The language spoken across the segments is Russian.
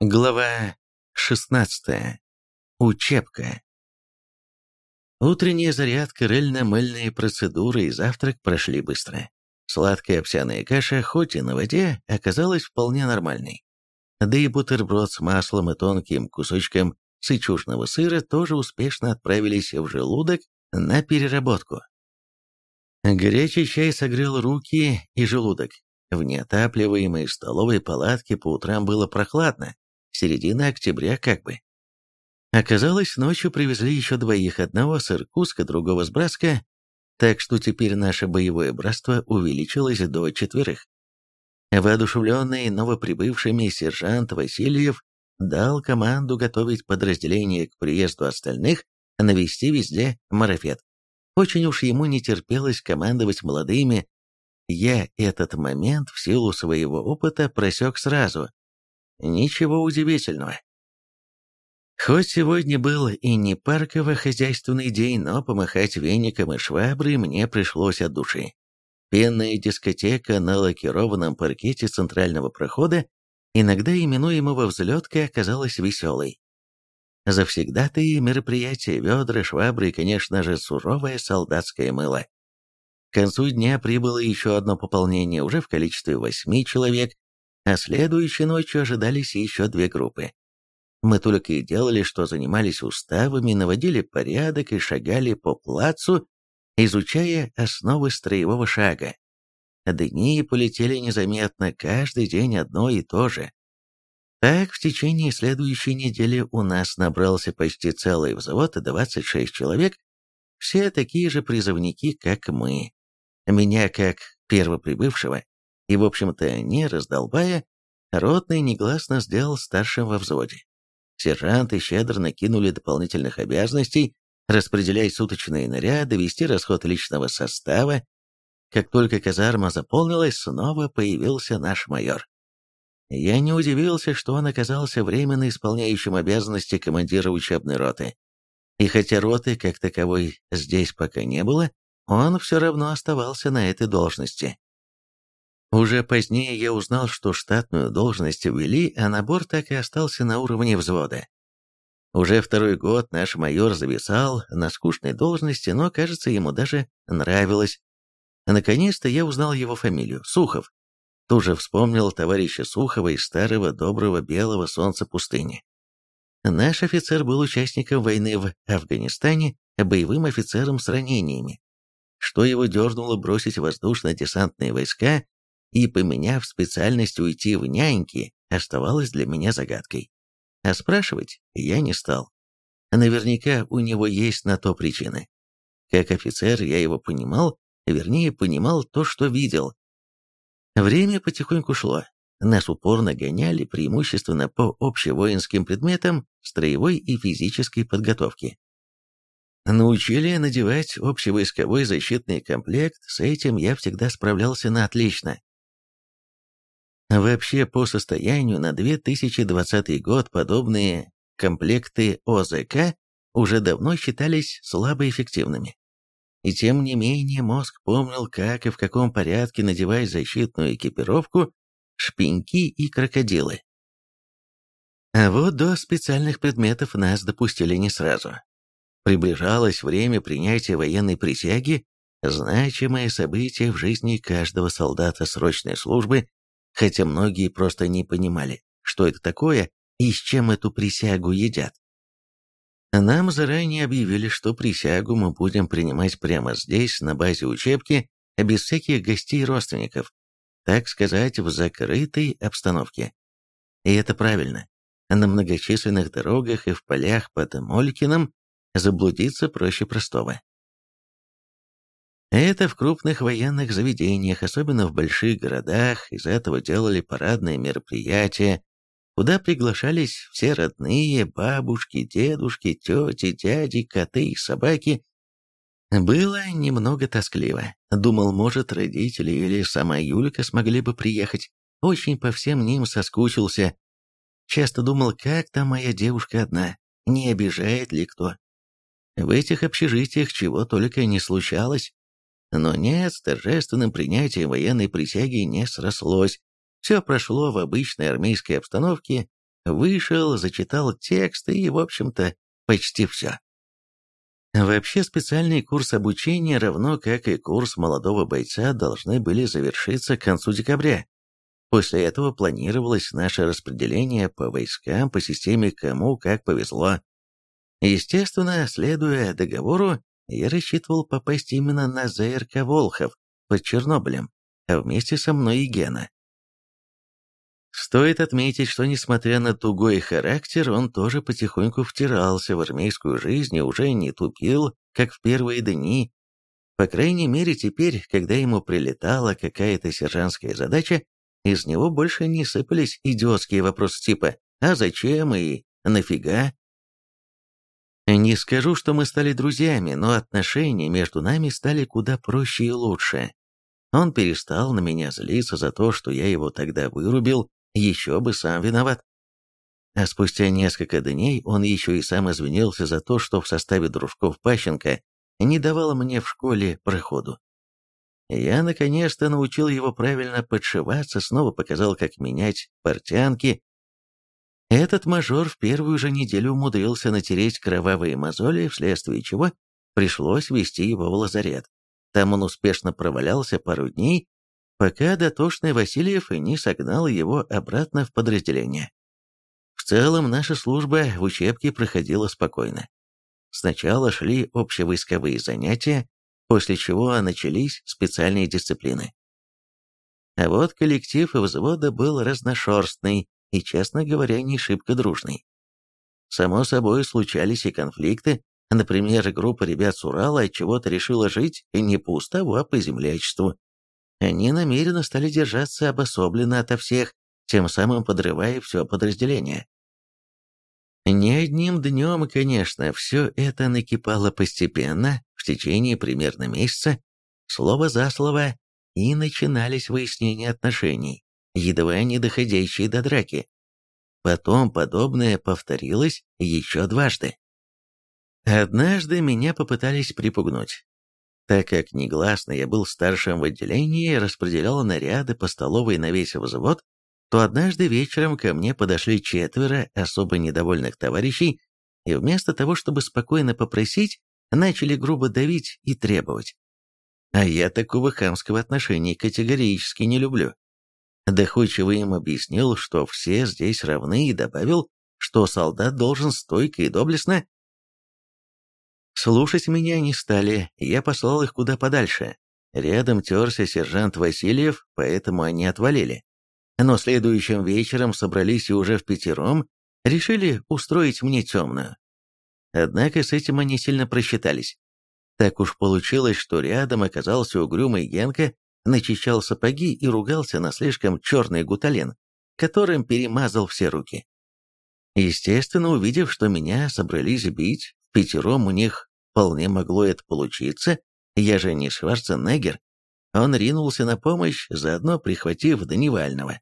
Глава 16. Учебка. Утренняя зарядка, рыльно-мыльные процедуры и завтрак прошли быстро. Сладкая овсяная каша, хоть и на воде, оказалась вполне нормальной. Да и бутерброд с маслом и тонким кусочком сычужного сыра тоже успешно отправились в желудок на переработку. Горячий чай согрел руки и желудок. В неотапливаемой столовой палатке по утрам было прохладно, середина октября как бы. Оказалось, ночью привезли еще двоих, одного с Иркутска, другого с Братска, так что теперь наше боевое братство увеличилось до четверых. Воодушевленный новоприбывшими сержант Васильев дал команду готовить подразделение к приезду остальных, навести везде марафет. Очень уж ему не терпелось командовать молодыми. Я этот момент в силу своего опыта просек сразу, Ничего удивительного. Хоть сегодня был и не парково-хозяйственный день, но помахать веником и шваброй мне пришлось от души. Пенная дискотека на лакированном паркете центрального прохода, иногда именуемого взлеткой, оказалась веселой. Завсегдатые мероприятия, ведра, швабры и, конечно же, суровое солдатское мыло. К концу дня прибыло еще одно пополнение, уже в количестве восьми человек, а следующей ночью ожидались еще две группы. Мы только и делали, что занимались уставами, наводили порядок и шагали по плацу, изучая основы строевого шага. Дни полетели незаметно, каждый день одно и то же. Так, в течение следующей недели у нас набрался почти целый взвод, 26 человек, все такие же призывники, как мы. Меня, как первоприбывшего, и, в общем-то, не раздолбая, ротный негласно сделал старшим во взводе. Сержанты щедро накинули дополнительных обязанностей, распределяя суточные наряды, вести расход личного состава. Как только казарма заполнилась, снова появился наш майор. Я не удивился, что он оказался временно исполняющим обязанности командира учебной роты. И хотя роты, как таковой, здесь пока не было, он все равно оставался на этой должности. Уже позднее я узнал, что штатную должность ввели, а набор так и остался на уровне взвода. Уже второй год наш майор зависал на скучной должности, но, кажется, ему даже нравилось. Наконец-то я узнал его фамилию – Сухов. Тут вспомнил товарища Сухова из старого доброго белого солнца пустыни. Наш офицер был участником войны в Афганистане, боевым офицером с ранениями. Что его дернуло бросить воздушно-десантные войска и, поменяв специальность, уйти в няньки, оставалось для меня загадкой. А спрашивать я не стал. Наверняка у него есть на то причины. Как офицер я его понимал, вернее, понимал то, что видел. Время потихоньку шло. Нас упорно гоняли преимущественно по общевоинским предметам строевой и физической подготовки. Научили надевать общевойсковой защитный комплект, с этим я всегда справлялся на отлично. Вообще, по состоянию на 2020 год подобные комплекты ОЗК уже давно считались слабоэффективными. И тем не менее мозг помнил, как и в каком порядке надевать защитную экипировку, шпиньки и крокодилы. А вот до специальных предметов нас допустили не сразу. Приближалось время принятия военной присяги, значимое событие в жизни каждого солдата срочной службы хотя многие просто не понимали, что это такое и с чем эту присягу едят. Нам заранее объявили, что присягу мы будем принимать прямо здесь, на базе учебки, без всяких гостей и родственников, так сказать, в закрытой обстановке. И это правильно. На многочисленных дорогах и в полях под Молькиным заблудиться проще простого. Это в крупных военных заведениях, особенно в больших городах, из этого делали парадные мероприятия, куда приглашались все родные, бабушки, дедушки, тети, дяди, коты и собаки. Было немного тоскливо. Думал, может, родители или сама Юлька смогли бы приехать. Очень по всем ним соскучился. Часто думал, как там моя девушка одна, не обижает ли кто. В этих общежитиях чего только не случалось. Но нет, с торжественным принятием военной присяги не срослось. Все прошло в обычной армейской обстановке, вышел, зачитал текст и, в общем-то, почти все. Вообще специальный курс обучения, равно как и курс молодого бойца, должны были завершиться к концу декабря. После этого планировалось наше распределение по войскам по системе кому как повезло. Естественно, следуя договору, я рассчитывал попасть именно на ЗРК «Волхов» под Чернобылем, а вместе со мной и Гена. Стоит отметить, что несмотря на тугой характер, он тоже потихоньку втирался в армейскую жизнь и уже не тупил, как в первые дни. По крайней мере, теперь, когда ему прилетала какая-то сержантская задача, из него больше не сыпались идиотские вопросы типа «А зачем?» и «Нафига?». Не скажу, что мы стали друзьями, но отношения между нами стали куда проще и лучше. Он перестал на меня злиться за то, что я его тогда вырубил, еще бы сам виноват. А спустя несколько дней он еще и сам извинился за то, что в составе дружков Пащенко не давал мне в школе проходу. Я наконец-то научил его правильно подшиваться, снова показал, как менять портянки. Этот мажор в первую же неделю умудрился натереть кровавые мозоли, вследствие чего пришлось вести его в лазарет. Там он успешно провалялся пару дней, пока дотошный Васильев не согнал его обратно в подразделение. В целом наша служба в учебке проходила спокойно. Сначала шли общевойсковые занятия, после чего начались специальные дисциплины. А вот коллектив взвода был разношерстный и, честно говоря, не шибко дружный. Само собой, случались и конфликты, например, группа ребят с Урала от чего-то решила жить не по уставу, а по землячеству, они намеренно стали держаться обособленно ото всех, тем самым подрывая все подразделение. Не одним днем, конечно, все это накипало постепенно, в течение примерно месяца, слово за слово, и начинались выяснения отношений, едва не доходящие до драки. Потом подобное повторилось еще дважды. Однажды меня попытались припугнуть. Так как негласно я был старшим в отделении и распределял наряды по столовой на весь взвод, то однажды вечером ко мне подошли четверо особо недовольных товарищей, и вместо того, чтобы спокойно попросить, начали грубо давить и требовать. А я такого хамского отношения категорически не люблю. Доходчиво им объяснил, что все здесь равны, и добавил, что солдат должен стойко и доблестно Слушать меня не стали, я послал их куда подальше. Рядом терся сержант Васильев, поэтому они отвалили. Но следующим вечером собрались и уже в пятером решили устроить мне темную. Однако с этим они сильно просчитались. Так уж получилось, что рядом оказался угрюмый Генка, начищал сапоги и ругался на слишком черный гуталин, которым перемазал все руки. Естественно, увидев, что меня собрались бить, пятером у них Вполне могло это получиться, я же не Шварценеггер. Он ринулся на помощь, заодно прихватив Дневального.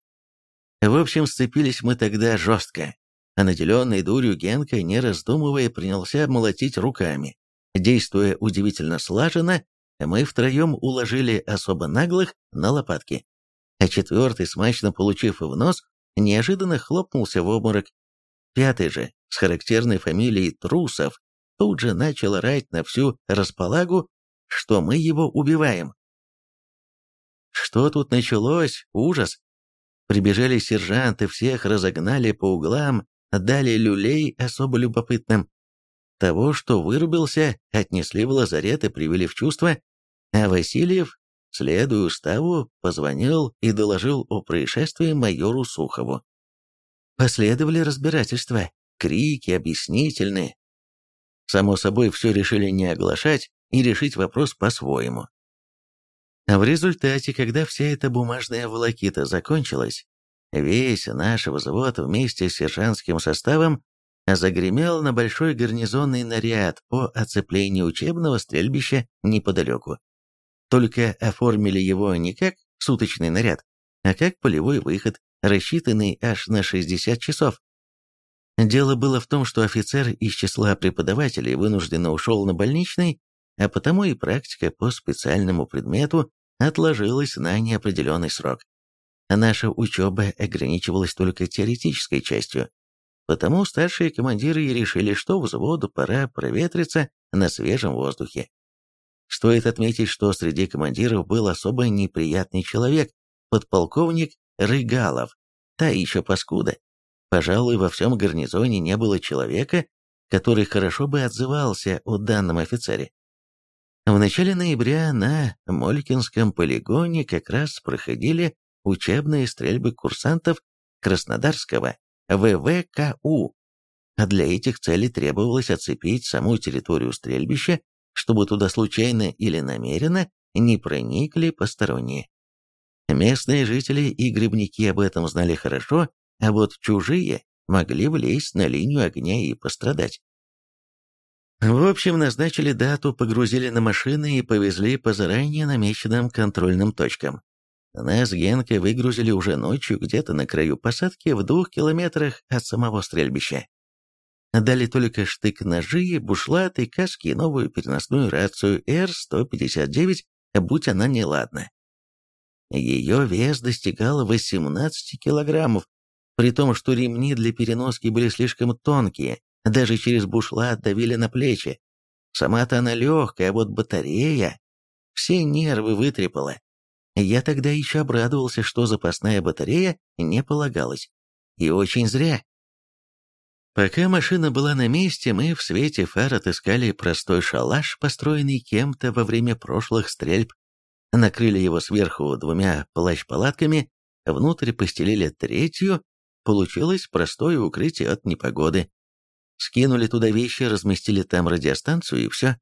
В общем, сцепились мы тогда жестко, а наделенный дурью Генка, не раздумывая, принялся молотить руками. Действуя удивительно слаженно, мы втроем уложили особо наглых на лопатки, а четвертый, смачно получив в нос, неожиданно хлопнулся в обморок. Пятый же, с характерной фамилией Трусов, тут же начал орать на всю располагу, что мы его убиваем. Что тут началось? Ужас! Прибежали сержанты, всех разогнали по углам, дали люлей особо любопытным. Того, что вырубился, отнесли в лазарет и привели в чувство, а Васильев, следуя уставу, позвонил и доложил о происшествии майору Сухову. Последовали разбирательства, крики объяснительные, Само собой, все решили не оглашать и решить вопрос по-своему. А в результате, когда вся эта бумажная волокита закончилась, весь наш взвод вместе с сержантским составом загремел на большой гарнизонный наряд по оцеплению учебного стрельбища неподалеку. Только оформили его не как суточный наряд, а как полевой выход, рассчитанный аж на 60 часов. Дело было в том, что офицер из числа преподавателей вынужденно ушел на больничный, а потому и практика по специальному предмету отложилась на неопределенный срок. Наша учеба ограничивалась только теоретической частью, Потому старшие командиры и решили, что взводу пора проветриться на свежем воздухе. Стоит отметить, что среди командиров был особо неприятный человек, подполковник Рыгалов, та еще паскуда. Пожалуй, во всем гарнизоне не было человека, который хорошо бы отзывался о данном офицере. В начале ноября на Молькинском полигоне как раз проходили учебные стрельбы курсантов Краснодарского ВВКУ, а для этих целей требовалось оцепить саму территорию стрельбища, чтобы туда случайно или намеренно не проникли посторонние. Местные жители и грибники об этом знали хорошо, а вот чужие могли влезть на линию огня и пострадать. В общем, назначили дату, погрузили на машины и повезли по заранее намеченным контрольным точкам. Нас Генка выгрузили уже ночью где-то на краю посадки в двух километрах от самого стрельбища. Дали только штык-ножи, бушлаты, каски и новую переносную рацию Р-159, будь она неладна. Ее вес достигал 18 килограммов, при том, что ремни для переноски были слишком тонкие, даже через бушлат давили на плечи. Сама-то она легкая, а вот батарея все нервы вытрепала. Я тогда еще обрадовался, что запасная батарея не полагалась. И очень зря. Пока машина была на месте, мы в свете фар отыскали простой шалаш, построенный кем-то во время прошлых стрельб. Накрыли его сверху двумя плащ-палатками, внутрь постелили третью, получилось простое укрытие от непогоды. Скинули туда вещи, разместили там радиостанцию и все.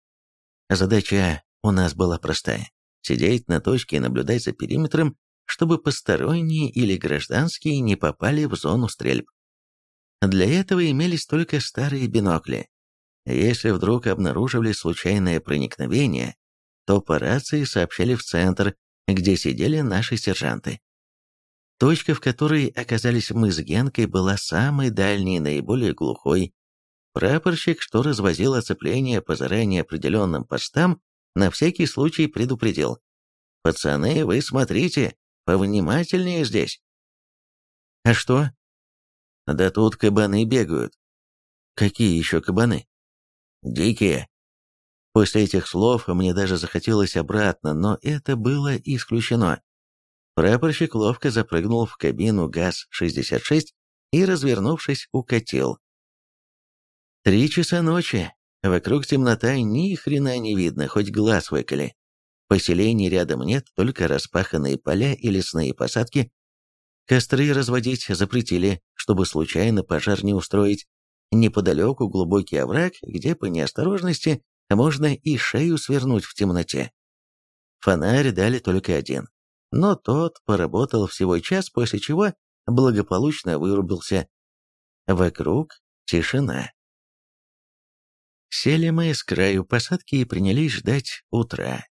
Задача у нас была простая – сидеть на точке и наблюдать за периметром, чтобы посторонние или гражданские не попали в зону стрельб. Для этого имелись только старые бинокли. Если вдруг обнаруживали случайное проникновение, то по рации сообщали в центр, где сидели наши сержанты. Точка, в которой оказались мы с Генкой, была самой дальней и наиболее глухой, Прапорщик, что развозил оцепление по заранее определенным постам, на всякий случай предупредил. «Пацаны, вы смотрите, повнимательнее здесь». «А что?» «Да тут кабаны бегают». «Какие еще кабаны?» «Дикие». После этих слов мне даже захотелось обратно, но это было исключено. Прапорщик ловко запрыгнул в кабину ГАЗ-66 и, развернувшись, укатил. Три часа ночи. Вокруг темнота, ни хрена не видно, хоть глаз выколи. Поселений рядом нет, только распаханные поля и лесные посадки. Костры разводить запретили, чтобы случайно пожар не устроить. Неподалеку глубокий овраг, где по неосторожности можно и шею свернуть в темноте. Фонарь дали только один, но тот поработал всего час, после чего благополучно вырубился. Вокруг тишина. Сели мы с краю посадки и принялись ждать утра.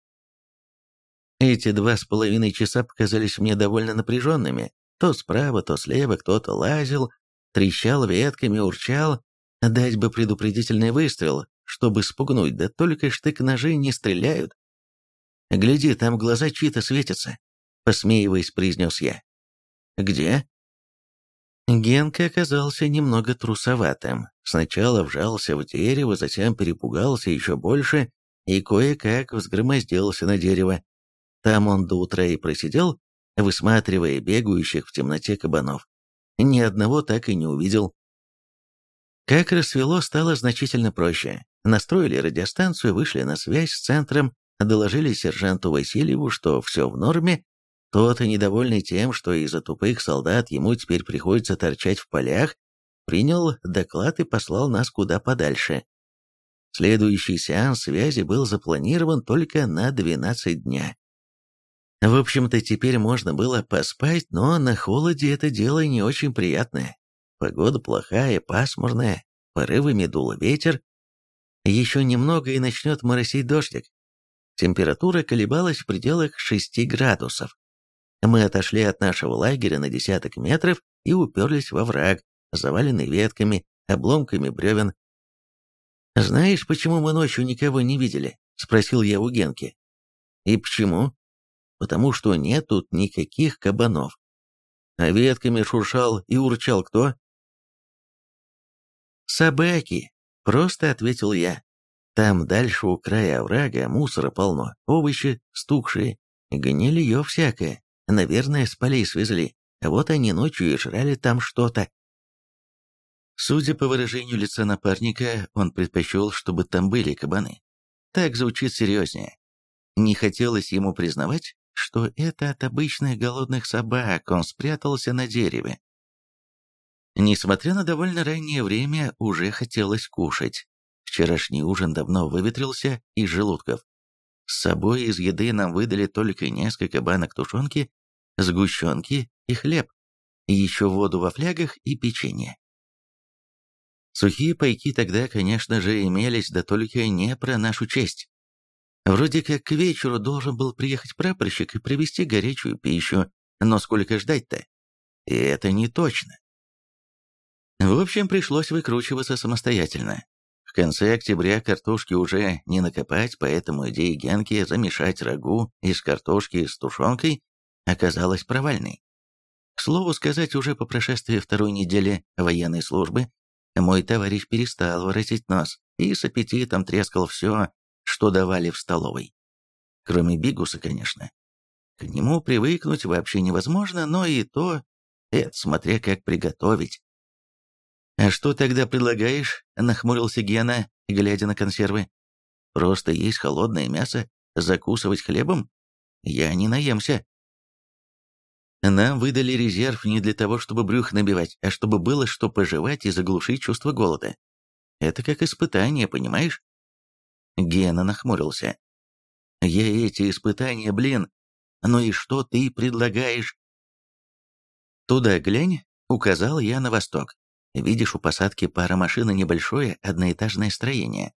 Эти два с половиной часа показались мне довольно напряженными. То справа, то слева кто-то лазил, трещал ветками, урчал. Дать бы предупредительный выстрел, чтобы спугнуть, да только штык-ножи не стреляют. «Гляди, там глаза чьи-то светятся», — посмеиваясь, произнес я. «Где?» Генка оказался немного трусоватым. Сначала вжался в дерево, затем перепугался еще больше и кое-как взгромоздился на дерево. Там он до утра и просидел, высматривая бегающих в темноте кабанов. Ни одного так и не увидел. Как рассвело, стало значительно проще. Настроили радиостанцию, вышли на связь с центром, доложили сержанту Васильеву, что все в норме, тот, недовольный тем, что из-за тупых солдат ему теперь приходится торчать в полях, принял доклад и послал нас куда подальше. Следующий сеанс связи был запланирован только на 12 дня. В общем-то, теперь можно было поспать, но на холоде это дело не очень приятное. Погода плохая, пасмурная, порывами дул ветер. Еще немного и начнет моросить дождик. Температура колебалась в пределах 6 градусов. Мы отошли от нашего лагеря на десяток метров и уперлись во враг, заваленный ветками, обломками бревен. «Знаешь, почему мы ночью никого не видели?» — спросил я у Генки. «И почему?» «Потому что нет тут никаких кабанов. А ветками шуршал и урчал кто?» «Собаки!» — просто ответил я. «Там дальше у края оврага мусора полно, овощи стукшие, гнилье всякое, наверное, с полей свезли, вот они ночью и жрали там что-то». Судя по выражению лица напарника, он предпочел, чтобы там были кабаны. Так звучит серьезнее. Не хотелось ему признавать, что это от обычных голодных собак он спрятался на дереве. Несмотря на довольно раннее время, уже хотелось кушать. Вчерашний ужин давно выветрился из желудков. С собой из еды нам выдали только несколько банок тушенки, сгущенки и хлеб, и еще воду во флягах и печенье. Сухие пайки тогда, конечно же, имелись, да только не про нашу честь. Вроде как к вечеру должен был приехать прапорщик и привезти горячую пищу, но сколько ждать-то? И это не точно. В общем, пришлось выкручиваться самостоятельно. В конце октября картошки уже не накопать, поэтому идея Генки замешать рагу из картошки с тушенкой оказалась провальной. К слову сказать, уже по прошествии второй недели военной службы мой товарищ перестал воротить нос и с аппетитом трескал все, что давали в столовой. Кроме бигуса, конечно. К нему привыкнуть вообще невозможно, но и то, это смотря как приготовить. «А что тогда предлагаешь?» — нахмурился Гена, глядя на консервы. «Просто есть холодное мясо, закусывать хлебом? Я не наемся». Нам выдали резерв не для того, чтобы брюх набивать, а чтобы было что пожевать и заглушить чувство голода. Это как испытание, понимаешь? Гена нахмурился. Я эти испытания, блин. Ну и что ты предлагаешь? Туда глянь, указал я на восток. Видишь, у посадки пара машин и небольшое одноэтажное строение.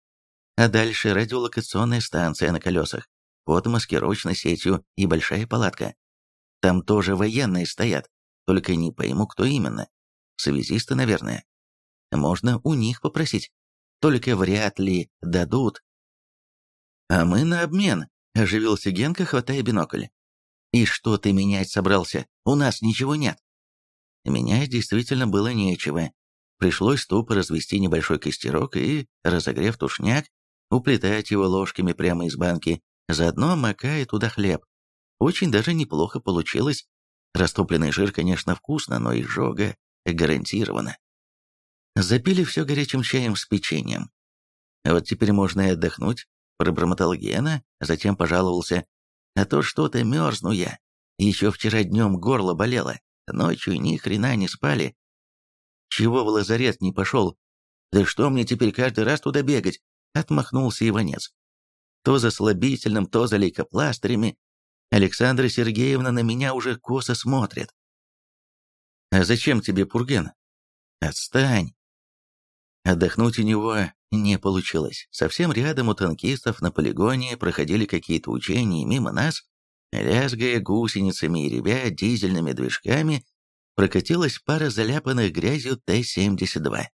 А дальше радиолокационная станция на колесах, под маскировочной сетью и большая палатка. Там тоже военные стоят, только не пойму, кто именно. Связисты, наверное. Можно у них попросить. Только вряд ли дадут. А мы на обмен, оживился Генка, хватая бинокль. И что ты менять собрался? У нас ничего нет. Менять действительно было нечего. Пришлось тупо развести небольшой костерок и, разогрев тушняк, уплетать его ложками прямо из банки, заодно макая туда хлеб. Очень даже неплохо получилось. Растопленный жир, конечно, вкусно, но изжога гарантирована. Запили все горячим чаем с печеньем. Вот теперь можно и отдохнуть, пробормотал Гена, затем пожаловался. А то что-то мерзну я. Еще вчера днем горло болело, ночью ни хрена не спали. Чего в лазарет не пошел? Да что мне теперь каждый раз туда бегать? Отмахнулся Иванец. То за слабительным, то за лейкопластырями, Александра Сергеевна на меня уже косо смотрит. «А зачем тебе Пурген?» «Отстань!» Отдохнуть у него не получилось. Совсем рядом у танкистов на полигоне проходили какие-то учения, мимо нас, лязгая гусеницами и ребя дизельными движками, прокатилась пара заляпанных грязью Т-72.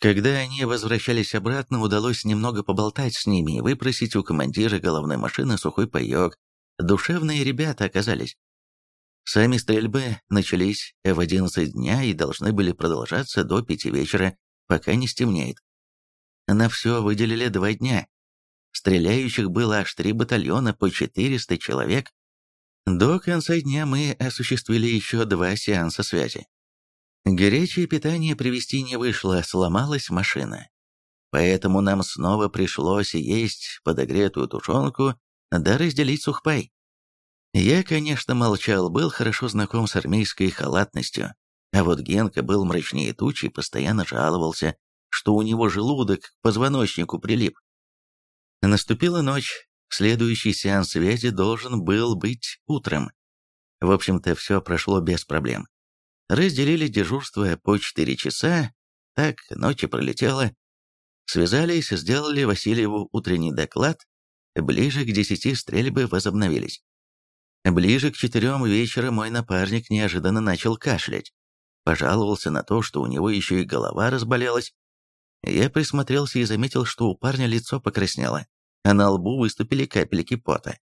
Когда они возвращались обратно, удалось немного поболтать с ними и выпросить у командира головной машины сухой паек, Душевные ребята оказались. Сами стрельбы начались в 11 дня и должны были продолжаться до 5 вечера, пока не стемнеет. На все выделили два дня. Стреляющих было аж три батальона по 400 человек. До конца дня мы осуществили еще два сеанса связи. Горячее питание привезти не вышло, сломалась машина. Поэтому нам снова пришлось есть подогретую тушенку да разделить сухпай. Я, конечно, молчал, был хорошо знаком с армейской халатностью, а вот Генка был мрачнее тучи и постоянно жаловался, что у него желудок к позвоночнику прилип. Наступила ночь, следующий сеанс связи должен был быть утром. В общем-то, все прошло без проблем. Разделили дежурство по 4 часа, так ночи пролетела. Связались, сделали Васильеву утренний доклад, Ближе к десяти стрельбы возобновились. Ближе к четырем вечера мой напарник неожиданно начал кашлять. Пожаловался на то, что у него еще и голова разболелась. Я присмотрелся и заметил, что у парня лицо покраснело, а на лбу выступили капельки пота.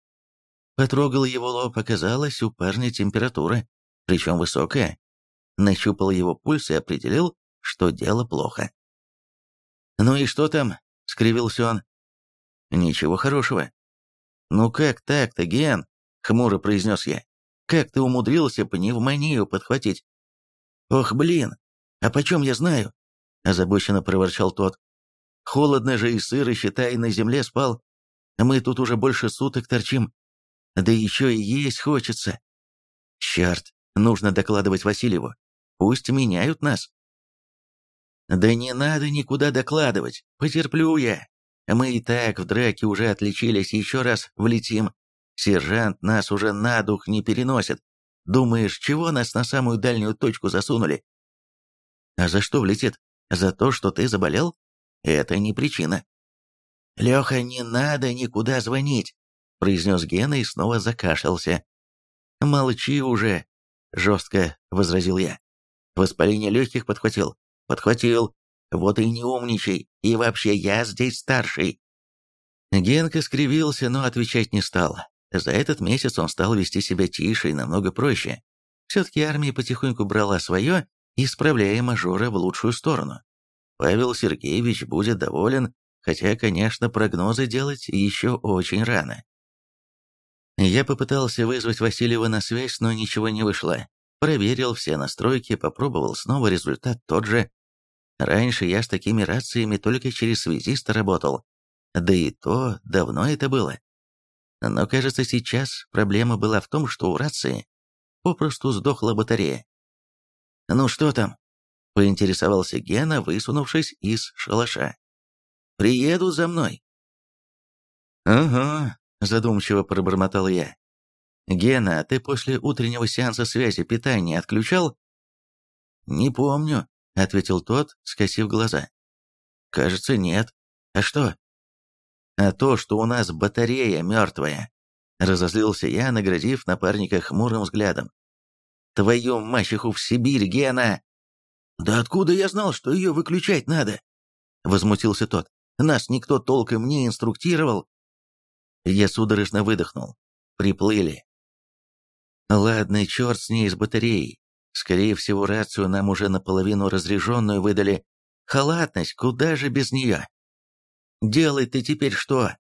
Потрогал его лоб, оказалось, у парня температура, причем высокая. Нащупал его пульс и определил, что дело плохо. «Ну и что там?» — скривился он. «Ничего хорошего». «Ну как так-то, Ген?» — хмуро произнес я. «Как ты умудрился пневмонию подхватить?» «Ох, блин, а почем я знаю?» — озабоченно проворчал тот. «Холодно же и сыро, считай, на земле спал. Мы тут уже больше суток торчим. Да еще и есть хочется. Черт, нужно докладывать Васильеву. Пусть меняют нас». «Да не надо никуда докладывать, потерплю я. Мы и так в драке уже отличились, еще раз влетим. Сержант нас уже на дух не переносит. Думаешь, чего нас на самую дальнюю точку засунули? А за что влетит? За то, что ты заболел? Это не причина. Леха, не надо никуда звонить, произнес Гена и снова закашлялся. Молчи уже, жестко возразил я. Воспаление легких подхватил. Подхватил. Вот и не умничай. И вообще, я здесь старший. Генка скривился, но отвечать не стал. За этот месяц он стал вести себя тише и намного проще. Все-таки армия потихоньку брала свое, исправляя мажора в лучшую сторону. Павел Сергеевич будет доволен, хотя, конечно, прогнозы делать еще очень рано. Я попытался вызвать Васильева на связь, но ничего не вышло. Проверил все настройки, попробовал снова, результат тот же. Раньше я с такими рациями только через связиста работал. Да и то давно это было. Но, кажется, сейчас проблема была в том, что у рации попросту сдохла батарея. «Ну что там?» — поинтересовался Гена, высунувшись из шалаша. «Приеду за мной». «Ага», — задумчиво пробормотал я. «Гена, а ты после утреннего сеанса связи питания отключал?» «Не помню», — ответил тот, скосив глаза. «Кажется, нет. А что?» а то, что у нас батарея мертвая», — разозлился я, наградив напарника хмурым взглядом. «Твою мачеху в Сибирь, Гена!» «Да откуда я знал, что ее выключать надо?» — возмутился тот. «Нас никто толком не инструктировал». Я судорожно выдохнул. Приплыли. Ладно, черт с ней, с батареей. Скорее всего, рацию нам уже наполовину разряженную выдали. Халатность, куда же без нее? Делай ты теперь что?»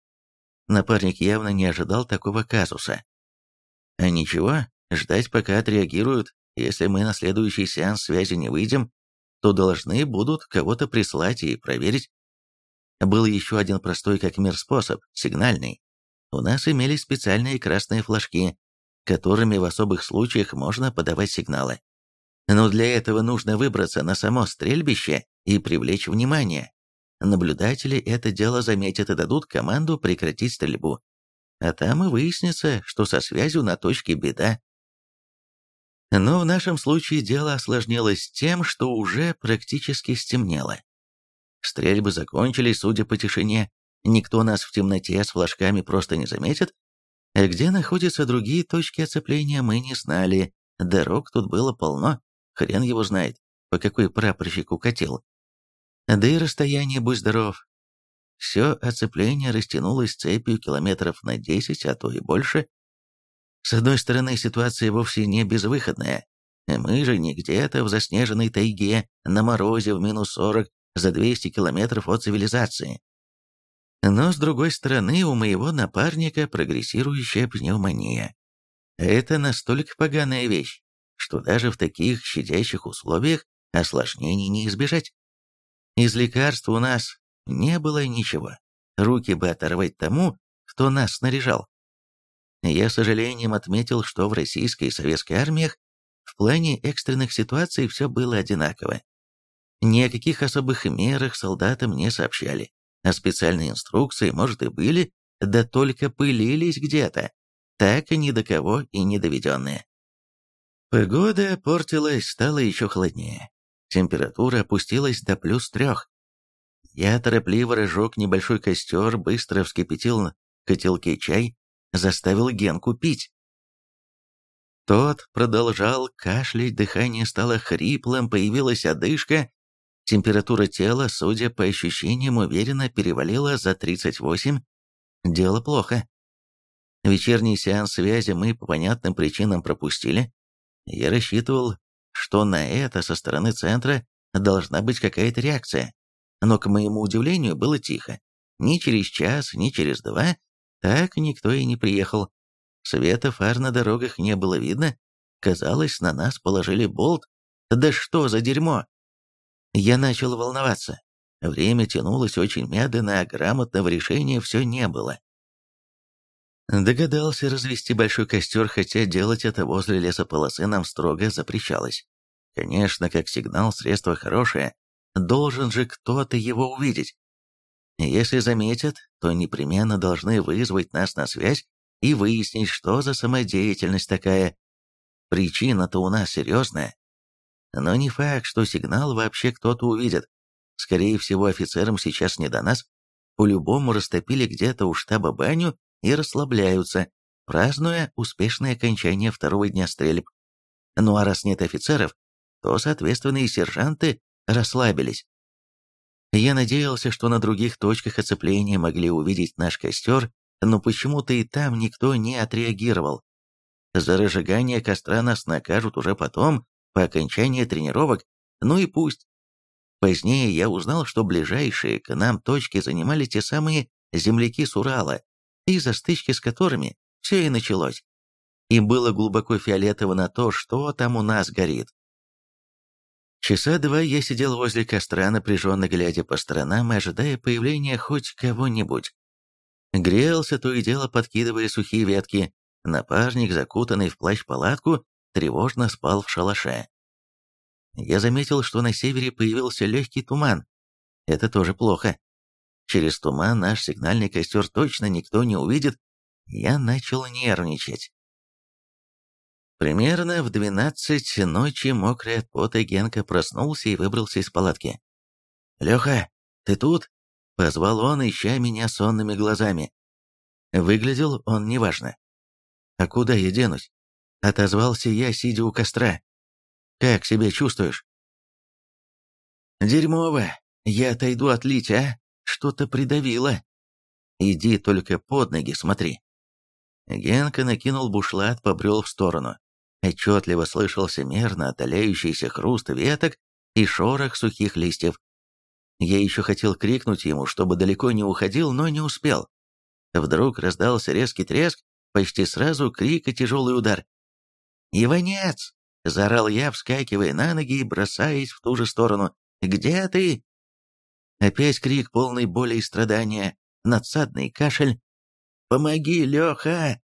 Напарник явно не ожидал такого казуса. «А ничего, ждать пока отреагируют. Если мы на следующий сеанс связи не выйдем, то должны будут кого-то прислать и проверить». Был еще один простой как мир способ, сигнальный. У нас имелись специальные красные флажки, которыми в особых случаях можно подавать сигналы. Но для этого нужно выбраться на само стрельбище и привлечь внимание. Наблюдатели это дело заметят и дадут команду прекратить стрельбу. А там и выяснится, что со связью на точке беда. Но в нашем случае дело осложнилось тем, что уже практически стемнело. Стрельбы закончились, судя по тишине. Никто нас в темноте с флажками просто не заметит. А где находятся другие точки оцепления, мы не знали. Дорог тут было полно. Хрен его знает, по какой прапорщик укатил. Да и расстояние, будь здоров. Все оцепление растянулось цепью километров на 10, а то и больше. С одной стороны, ситуация вовсе не безвыходная. Мы же не где-то в заснеженной тайге, на морозе в минус 40, за 200 километров от цивилизации. Но с другой стороны, у моего напарника прогрессирующая пневмония. Это настолько поганая вещь, что даже в таких щадящих условиях осложнений не избежать. Из лекарств у нас не было ничего. Руки бы оторвать тому, кто нас снаряжал. Я с сожалением отметил, что в российской и советской армиях в плане экстренных ситуаций все было одинаково. Ни о каких особых мерах солдатам не сообщали, а специальные инструкции, может, и были, да только пылились где-то, так и ни до кого и не доведенные. Погода портилась, стало еще холоднее. Температура опустилась до плюс трех. Я торопливо разжег небольшой костер, быстро вскипятил в котелке чай, заставил Генку пить. Тот продолжал кашлять, дыхание стало хриплым, появилась одышка. Температура тела, судя по ощущениям, уверенно перевалила за 38. Дело плохо. Вечерний сеанс связи мы по понятным причинам пропустили. Я рассчитывал что на это со стороны центра должна быть какая-то реакция. но, к моему удивлению, было тихо. Ни через час, ни через два так никто и не приехал. Света фар на дорогах не было видно. Казалось, на нас положили болт. Да что за дерьмо! Я начал волноваться. Время тянулось очень медленно, а грамотного решения все не было. Догадался развести большой костер, хотя делать это возле лесополосы нам строго запрещалось. Конечно, как сигнал средство хорошее, должен же кто-то его увидеть. Если заметят, то непременно должны вызвать нас на связь и выяснить, что за самодеятельность такая. Причина-то у нас серьезная. Но не факт, что сигнал вообще кто-то увидит. Скорее всего, офицерам сейчас не до нас. По-любому растопили где-то у штаба баню и расслабляются, празднуя успешное окончание второго дня стрельб. Ну а раз нет офицеров, то, соответственно, и сержанты расслабились. Я надеялся, что на других точках оцепления могли увидеть наш костер, но почему-то и там никто не отреагировал. За разжигание костра нас накажут уже потом, по окончании тренировок, ну и пусть. Позднее я узнал, что ближайшие к нам точки занимали те самые земляки с Урала, из-за стычки с которыми все и началось. Им было глубоко фиолетово на то, что там у нас горит. Часа два я сидел возле костра, напряженно глядя по сторонам и ожидая появления хоть кого-нибудь. Грелся, то и дело подкидывая сухие ветки. Напарник, закутанный в плащ-палатку, тревожно спал в шалаше. Я заметил, что на севере появился легкий туман. Это тоже плохо. Через туман наш сигнальный костер точно никто не увидит. Я начал нервничать. Примерно в двенадцать ночи мокрый от пота Генка проснулся и выбрался из палатки. «Леха, ты тут?» — позвал он, ища меня сонными глазами. Выглядел он неважно. «А куда я денусь?» — отозвался я, сидя у костра. «Как себя чувствуешь?» «Дерьмово. Я отойду отлить, а? Что-то придавило. Иди только под ноги смотри». Генка накинул бушлат, побрел в сторону. Отчетливо слышался мерно отдаляющийся хруст веток и шорох сухих листьев. Я еще хотел крикнуть ему, чтобы далеко не уходил, но не успел. Вдруг раздался резкий треск, почти сразу крик и тяжелый удар. «Иванец!» — заорал я, вскакивая на ноги и бросаясь в ту же сторону. «Где ты?» Опять крик полный боли и страдания, надсадный кашель. «Помоги, Леха!»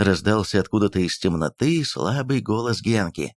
Раздался откуда-то из темноты слабый голос Генки.